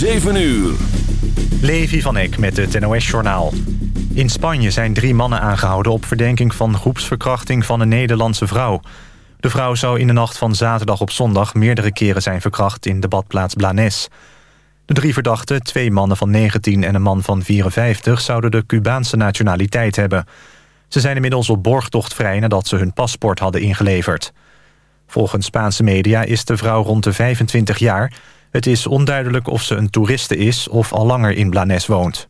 7 uur. Levi van Eck met het NOS-journaal. In Spanje zijn drie mannen aangehouden op verdenking van groepsverkrachting van een Nederlandse vrouw. De vrouw zou in de nacht van zaterdag op zondag meerdere keren zijn verkracht in de badplaats Blanes. De drie verdachten, twee mannen van 19 en een man van 54, zouden de Cubaanse nationaliteit hebben. Ze zijn inmiddels op borgtocht vrij nadat ze hun paspoort hadden ingeleverd. Volgens Spaanse media is de vrouw rond de 25 jaar. Het is onduidelijk of ze een toeriste is of al langer in Blanes woont.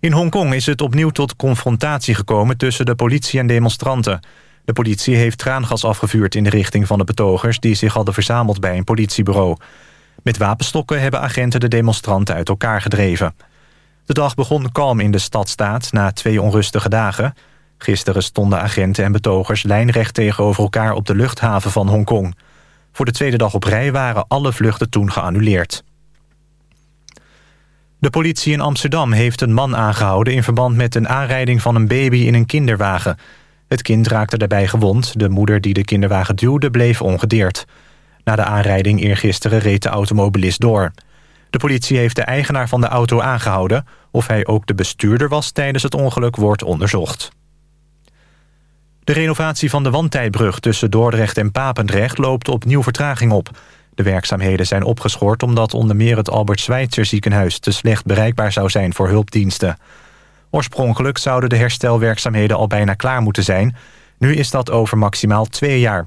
In Hongkong is het opnieuw tot confrontatie gekomen tussen de politie en demonstranten. De politie heeft traangas afgevuurd in de richting van de betogers... die zich hadden verzameld bij een politiebureau. Met wapenstokken hebben agenten de demonstranten uit elkaar gedreven. De dag begon kalm in de stadstaat na twee onrustige dagen. Gisteren stonden agenten en betogers lijnrecht tegenover elkaar... op de luchthaven van Hongkong. Voor de tweede dag op rij waren alle vluchten toen geannuleerd. De politie in Amsterdam heeft een man aangehouden... in verband met een aanrijding van een baby in een kinderwagen. Het kind raakte daarbij gewond. De moeder die de kinderwagen duwde bleef ongedeerd. Na de aanrijding eergisteren reed de automobilist door. De politie heeft de eigenaar van de auto aangehouden. Of hij ook de bestuurder was tijdens het ongeluk wordt onderzocht. De renovatie van de Wandtijbrug tussen Dordrecht en Papendrecht... loopt opnieuw vertraging op. De werkzaamheden zijn opgeschort omdat onder meer het Albert Schweitzer ziekenhuis... te slecht bereikbaar zou zijn voor hulpdiensten. Oorspronkelijk zouden de herstelwerkzaamheden al bijna klaar moeten zijn. Nu is dat over maximaal twee jaar.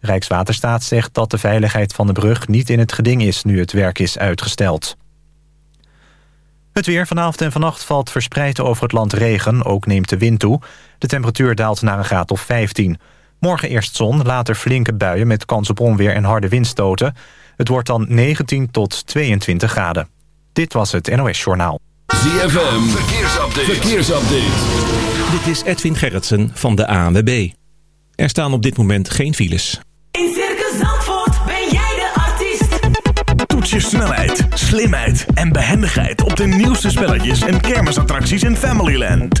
Rijkswaterstaat zegt dat de veiligheid van de brug niet in het geding is... nu het werk is uitgesteld. Het weer vanavond en vannacht valt verspreid over het land regen. Ook neemt de wind toe. De temperatuur daalt naar een graad of 15. Morgen eerst zon, later flinke buien met kans op onweer en harde windstoten. Het wordt dan 19 tot 22 graden. Dit was het NOS Journaal. ZFM, verkeersupdate. verkeersupdate. Dit is Edwin Gerritsen van de ANWB. Er staan op dit moment geen files. In Circus Zandvoort ben jij de artiest. Toets je snelheid, slimheid en behendigheid op de nieuwste spelletjes en kermisattracties in Familyland.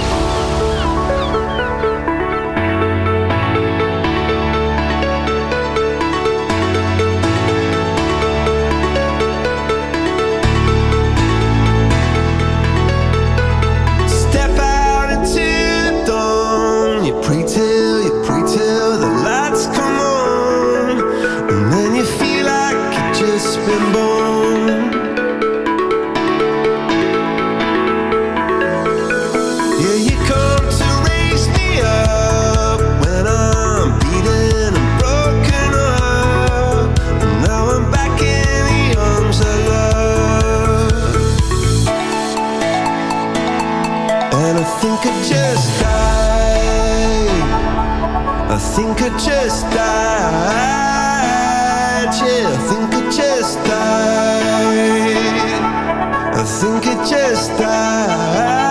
could just die. Yeah, I think I just died. I think I just died.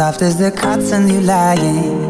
soft as the cotton you lying.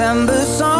December song.